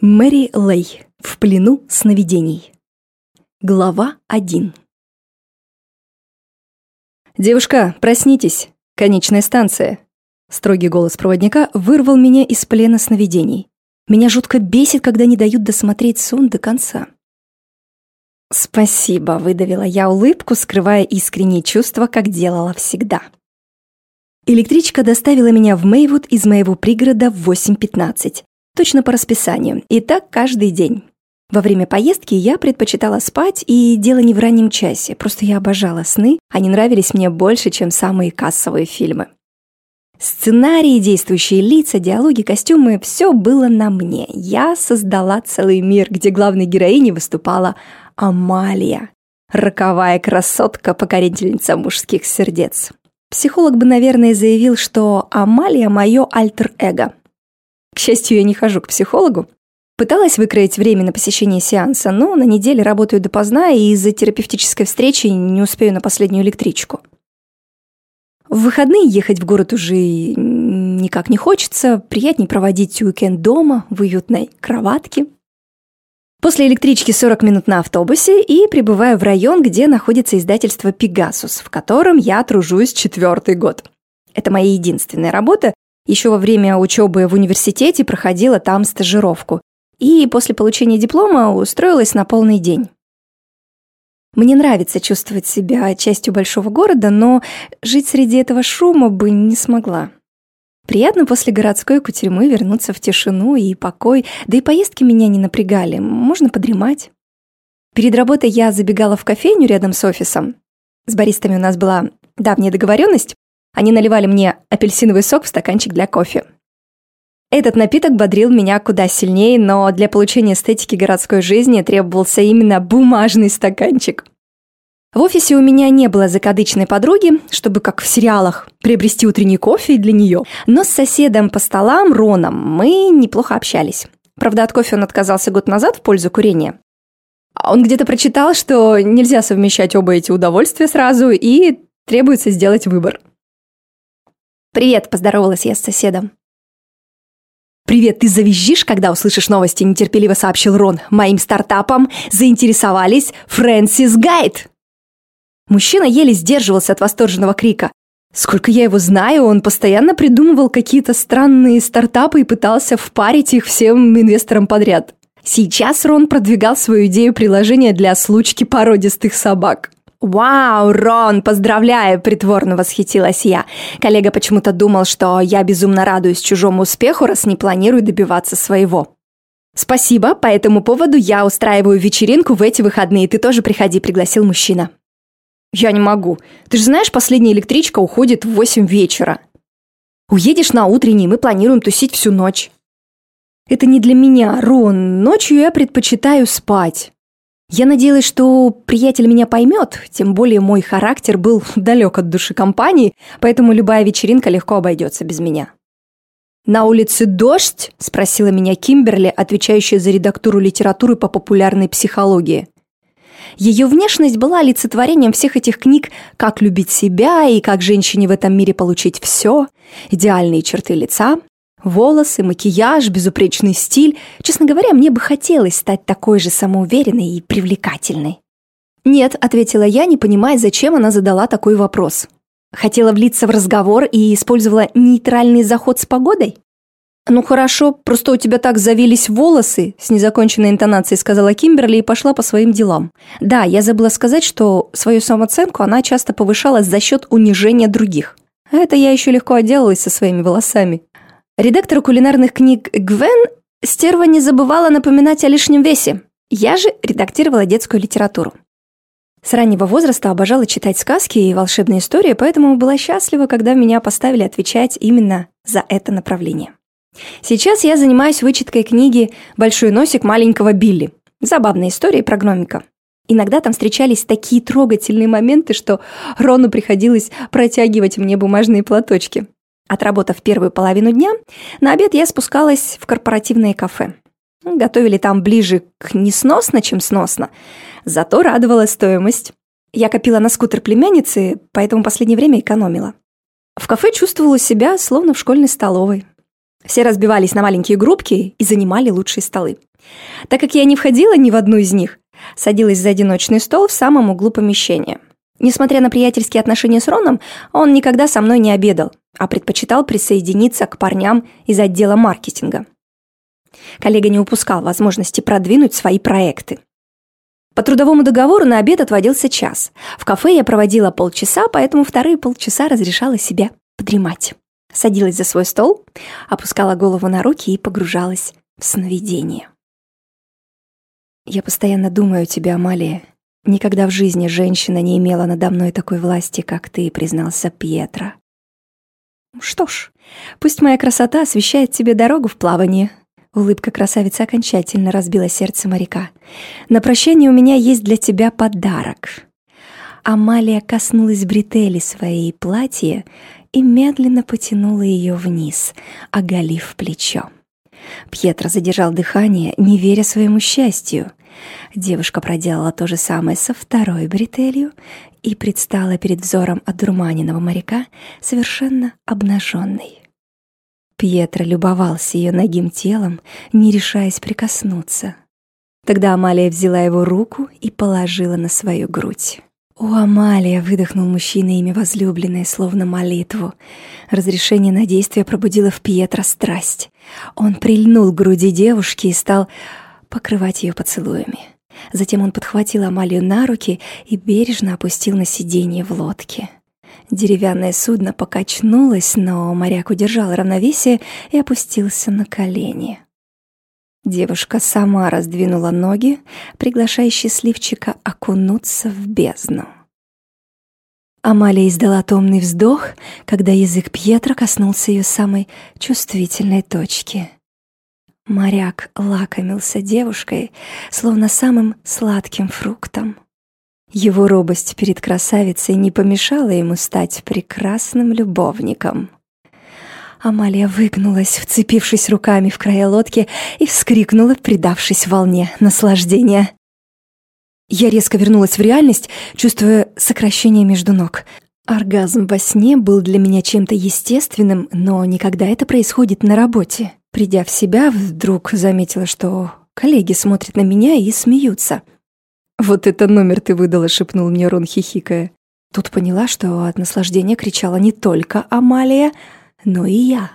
Мэри Лей. В плену сновидений. Глава 1. «Девушка, проснитесь! Конечная станция!» Строгий голос проводника вырвал меня из плена сновидений. Меня жутко бесит, когда не дают досмотреть сон до конца. «Спасибо», — выдавила я улыбку, скрывая искренние чувства, как делала всегда. Электричка доставила меня в Мейвуд из моего пригорода в 8.15. Точно по расписанию. И так каждый день. Во время поездки я предпочитала спать, и дело не в раннем часе. Просто я обожала сны, они нравились мне больше, чем самые кассовые фильмы. Сценарии, действующие лица, диалоги, костюмы – все было на мне. Я создала целый мир, где главной героиней выступала Амалия. Роковая красотка, покорительница мужских сердец. Психолог бы, наверное, заявил, что Амалия – мое альтер-эго. К счастью, я не хожу к психологу. Пыталась выкроить время на посещение сеанса, но на неделе работаю допоздна и из-за терапевтической встречи не успею на последнюю электричку. В выходные ехать в город уже никак не хочется, приятнее проводить уикенд дома в уютной кроватке. После электрички 40 минут на автобусе и прибываю в район, где находится издательство «Пегасус», в котором я тружусь четвертый год. Это моя единственная работа, еще во время учебы в университете проходила там стажировку. И после получения диплома устроилась на полный день. Мне нравится чувствовать себя частью большого города, но жить среди этого шума бы не смогла. Приятно после городской кутерьмы вернуться в тишину и покой, да и поездки меня не напрягали, можно подремать. Перед работой я забегала в кофейню рядом с офисом. С баристами у нас была давняя договоренность, они наливали мне апельсиновый сок в стаканчик для кофе. Этот напиток бодрил меня куда сильнее, но для получения эстетики городской жизни требовался именно бумажный стаканчик. В офисе у меня не было закадычной подруги, чтобы, как в сериалах, приобрести утренний кофе для нее. Но с соседом по столам, Роном, мы неплохо общались. Правда, от кофе он отказался год назад в пользу курения. Он где-то прочитал, что нельзя совмещать оба эти удовольствия сразу, и требуется сделать выбор – «Привет», – поздоровалась я с соседом. «Привет, ты завизжишь, когда услышишь новости?» – нетерпеливо сообщил Рон. «Моим стартапом заинтересовались Фрэнсис Гайд!» Мужчина еле сдерживался от восторженного крика. Сколько я его знаю, он постоянно придумывал какие-то странные стартапы и пытался впарить их всем инвесторам подряд. Сейчас Рон продвигал свою идею приложения для случки породистых собак. «Вау, Рон, поздравляю!» – притворно восхитилась я. Коллега почему-то думал, что я безумно радуюсь чужому успеху, раз не планирую добиваться своего. «Спасибо, по этому поводу я устраиваю вечеринку в эти выходные. Ты тоже приходи», – пригласил мужчина. «Я не могу. Ты же знаешь, последняя электричка уходит в восемь вечера. Уедешь на утренний, мы планируем тусить всю ночь». «Это не для меня, Рон. Ночью я предпочитаю спать». Я надеялась, что приятель меня поймет, тем более мой характер был далек от души компании, поэтому любая вечеринка легко обойдется без меня. «На улице дождь?» – спросила меня Кимберли, отвечающая за редактуру литературы по популярной психологии. Ее внешность была олицетворением всех этих книг «Как любить себя» и «Как женщине в этом мире получить все», идеальные черты лица, Волосы, макияж, безупречный стиль. Честно говоря, мне бы хотелось стать такой же самоуверенной и привлекательной. «Нет», — ответила я, не понимая, зачем она задала такой вопрос. Хотела влиться в разговор и использовала нейтральный заход с погодой? «Ну хорошо, просто у тебя так завились волосы», с незаконченной интонацией сказала Кимберли и пошла по своим делам. Да, я забыла сказать, что свою самооценку она часто повышала за счет унижения других. А это я еще легко отделалась со своими волосами. Редактор кулинарных книг Гвен стерва не забывала напоминать о лишнем весе. Я же редактировала детскую литературу. С раннего возраста обожала читать сказки и волшебные истории, поэтому была счастлива, когда меня поставили отвечать именно за это направление. Сейчас я занимаюсь вычеткой книги «Большой носик маленького Билли». Забавная история про гномика. Иногда там встречались такие трогательные моменты, что Рону приходилось протягивать мне бумажные платочки. Отработав первую половину дня, на обед я спускалась в корпоративное кафе. Готовили там ближе к несносно, чем сносно, зато радовала стоимость. Я копила на скутер племянницы, поэтому последнее время экономила. В кафе чувствовала себя словно в школьной столовой. Все разбивались на маленькие группки и занимали лучшие столы. Так как я не входила ни в одну из них, садилась за одиночный стол в самом углу помещения. Несмотря на приятельские отношения с Роном, он никогда со мной не обедал, а предпочитал присоединиться к парням из отдела маркетинга. Коллега не упускал возможности продвинуть свои проекты. По трудовому договору на обед отводился час. В кафе я проводила полчаса, поэтому вторые полчаса разрешала себе подремать. Садилась за свой стол, опускала голову на руки и погружалась в сновидение. «Я постоянно думаю о тебе, Амалия. Никогда в жизни женщина не имела надо мной такой власти, как ты», — признался Пьетро. «Что ж, пусть моя красота освещает тебе дорогу в плавание», Улыбка красавицы окончательно разбила сердце моряка. «На прощание у меня есть для тебя подарок». Амалия коснулась бретели своей платья и медленно потянула ее вниз, оголив плечо. Пьетро задержал дыхание, не веря своему счастью. Девушка проделала то же самое со второй бретелью и предстала перед взором одурманенного моряка совершенно обнаженной. Пьетро любовался ее ногим телом, не решаясь прикоснуться. Тогда Амалия взяла его руку и положила на свою грудь. «О, Амалия!» — выдохнул мужчина имя возлюбленное, словно молитву. Разрешение на действие пробудило в Пьетро страсть. Он прильнул к груди девушки и стал покрывать ее поцелуями. Затем он подхватил Амалию на руки и бережно опустил на сиденье в лодке. Деревянное судно покачнулось, но моряк удержал равновесие и опустился на колени. Девушка сама раздвинула ноги, приглашая счастливчика окунуться в бездну. Амалия издала томный вздох, когда язык Пьетра коснулся ее самой чувствительной точки. Моряк лакомился девушкой, словно самым сладким фруктом. Его робость перед красавицей не помешала ему стать прекрасным любовником. Амалия выгнулась, вцепившись руками в края лодки, и вскрикнула, предавшись волне наслаждения. Я резко вернулась в реальность, чувствуя сокращение между ног. Оргазм во сне был для меня чем-то естественным, но никогда это происходит на работе. Придя в себя, вдруг заметила, что коллеги смотрят на меня и смеются — «Вот это номер ты выдала», — шепнул мне Рон, хихикая. Тут поняла, что от наслаждения кричала не только Амалия, но и я.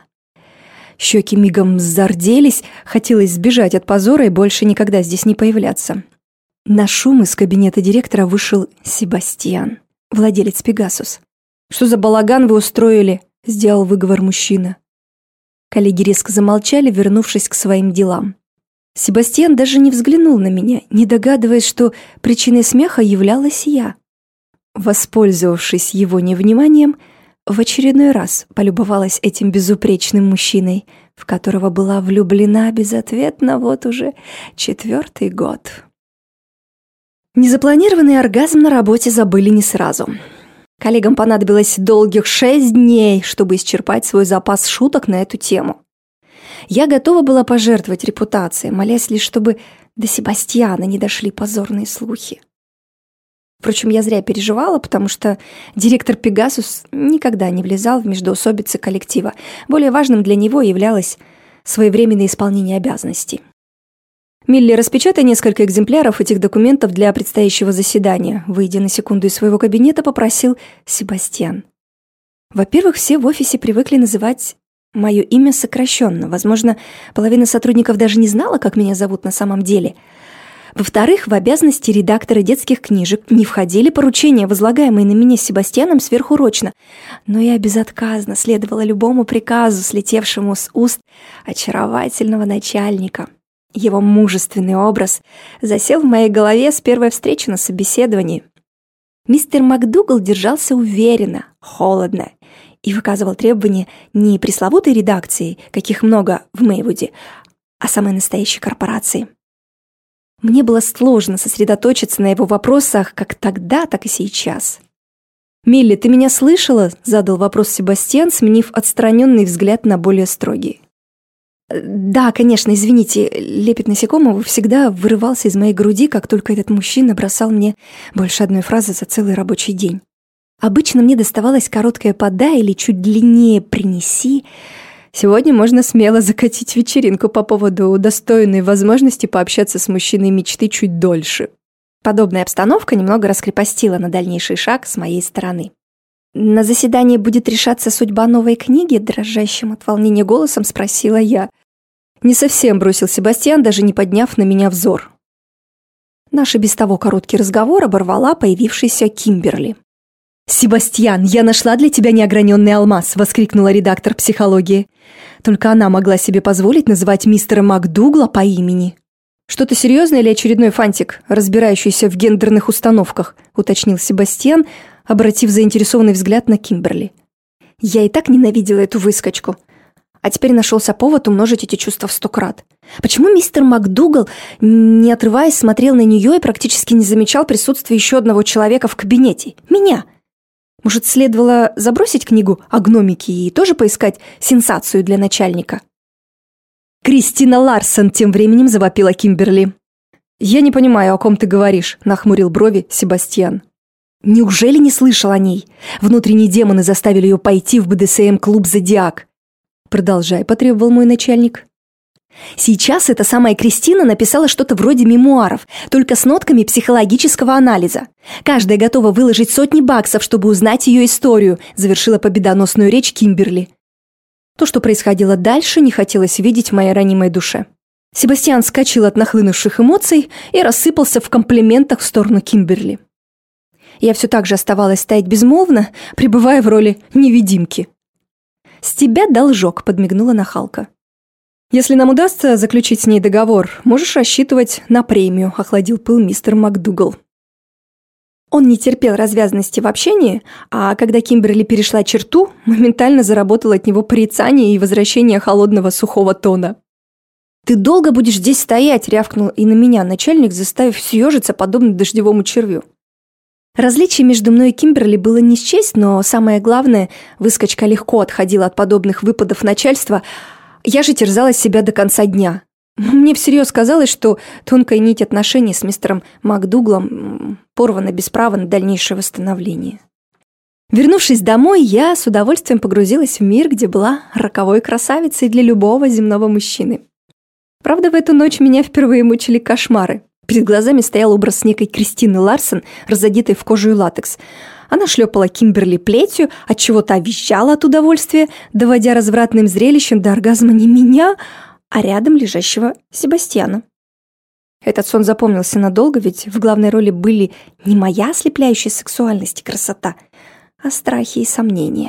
Щеки мигом зарделись, хотелось сбежать от позора и больше никогда здесь не появляться. На шум из кабинета директора вышел Себастьян, владелец Пегасус. «Что за балаган вы устроили?» — сделал выговор мужчина. Коллеги резко замолчали, вернувшись к своим делам. Себастьян даже не взглянул на меня, не догадываясь, что причиной смеха являлась я. Воспользовавшись его невниманием, в очередной раз полюбовалась этим безупречным мужчиной, в которого была влюблена безответно вот уже четвертый год. Незапланированный оргазм на работе забыли не сразу. Коллегам понадобилось долгих шесть дней, чтобы исчерпать свой запас шуток на эту тему. Я готова была пожертвовать репутацией, молясь лишь, чтобы до Себастьяна не дошли позорные слухи. Впрочем, я зря переживала, потому что директор Пегасус никогда не влезал в междоусобицы коллектива. Более важным для него являлось своевременное исполнение обязанностей. «Милли, распечатай несколько экземпляров этих документов для предстоящего заседания», выйдя на секунду из своего кабинета, попросил Себастьян. Во-первых, все в офисе привыкли называть Мое имя сокращенно. Возможно, половина сотрудников даже не знала, как меня зовут на самом деле. Во-вторых, в обязанности редактора детских книжек не входили поручения, возлагаемые на меня Себастьяном сверхурочно. Но я безотказно следовала любому приказу, слетевшему с уст очаровательного начальника. Его мужественный образ засел в моей голове с первой встречи на собеседовании. Мистер МакДугал держался уверенно, холодно и выказывал требования не пресловутой редакции, каких много в Мэйвуде, а самой настоящей корпорации. Мне было сложно сосредоточиться на его вопросах как тогда, так и сейчас. «Милли, ты меня слышала?» – задал вопрос Себастьян, сменив отстраненный взгляд на более строгий. «Да, конечно, извините, лепет насекомого всегда вырывался из моей груди, как только этот мужчина бросал мне больше одной фразы за целый рабочий день. Обычно мне доставалась короткая «подай» или чуть длиннее «принеси». Сегодня можно смело закатить вечеринку по поводу удостоенной возможности пообщаться с мужчиной мечты чуть дольше. Подобная обстановка немного раскрепостила на дальнейший шаг с моей стороны. «На заседании будет решаться судьба новой книги?» Дрожащим от волнения голосом спросила я. Не совсем бросил Себастьян, даже не подняв на меня взор. Наш и без того короткий разговор оборвала появившаяся Кимберли. «Себастьян, я нашла для тебя неограненный алмаз!» — воскликнула редактор психологии. Только она могла себе позволить называть мистера МакДугла по имени. «Что-то серьезное или очередной фантик, разбирающийся в гендерных установках?» — уточнил Себастьян, обратив заинтересованный взгляд на Кимберли. «Я и так ненавидела эту выскочку. А теперь нашелся повод умножить эти чувства в сто крат. Почему мистер МакДугал, не отрываясь, смотрел на нее и практически не замечал присутствия еще одного человека в кабинете? Меня!» Может, следовало забросить книгу о гномике и тоже поискать сенсацию для начальника? «Кристина Ларсон!» – тем временем завопила Кимберли. «Я не понимаю, о ком ты говоришь», – нахмурил брови Себастьян. «Неужели не слышал о ней? Внутренние демоны заставили ее пойти в БДСМ-клуб «Зодиак». «Продолжай», – потребовал мой начальник. Сейчас эта самая Кристина написала что-то вроде мемуаров, только с нотками психологического анализа. Каждая готова выложить сотни баксов, чтобы узнать ее историю, завершила победоносную речь Кимберли. То, что происходило дальше, не хотелось видеть в моей ранимой душе. Себастьян скачал от нахлынувших эмоций и рассыпался в комплиментах в сторону Кимберли. Я все так же оставалась стоять безмолвно, пребывая в роли невидимки. «С тебя должок», — подмигнула нахалка. «Если нам удастся заключить с ней договор, можешь рассчитывать на премию», – охладил пыл мистер МакДугал. Он не терпел развязанности в общении, а когда Кимберли перешла черту, моментально заработал от него порицание и возвращение холодного сухого тона. «Ты долго будешь здесь стоять?» – рявкнул и на меня начальник, заставив съежиться, подобно дождевому червю. Различие между мной и Кимберли было не счесть, но самое главное, выскочка легко отходила от подобных выпадов начальства – я же терзала себя до конца дня. Мне всерьез казалось, что тонкая нить отношений с мистером МакДуглом порвана без права на дальнейшее восстановление. Вернувшись домой, я с удовольствием погрузилась в мир, где была роковой красавицей для любого земного мужчины. Правда, в эту ночь меня впервые мучили кошмары. Перед глазами стоял образ некой Кристины Ларсон, разодетой в кожу и латекс – она шлепала Кимберли плетью, от чего та вещала от удовольствия, доводя развратным зрелищем до оргазма не меня, а рядом лежащего Себастьяна. Этот сон запомнился надолго, ведь в главной роли были не моя ослепляющая сексуальность и красота, а страхи и сомнения.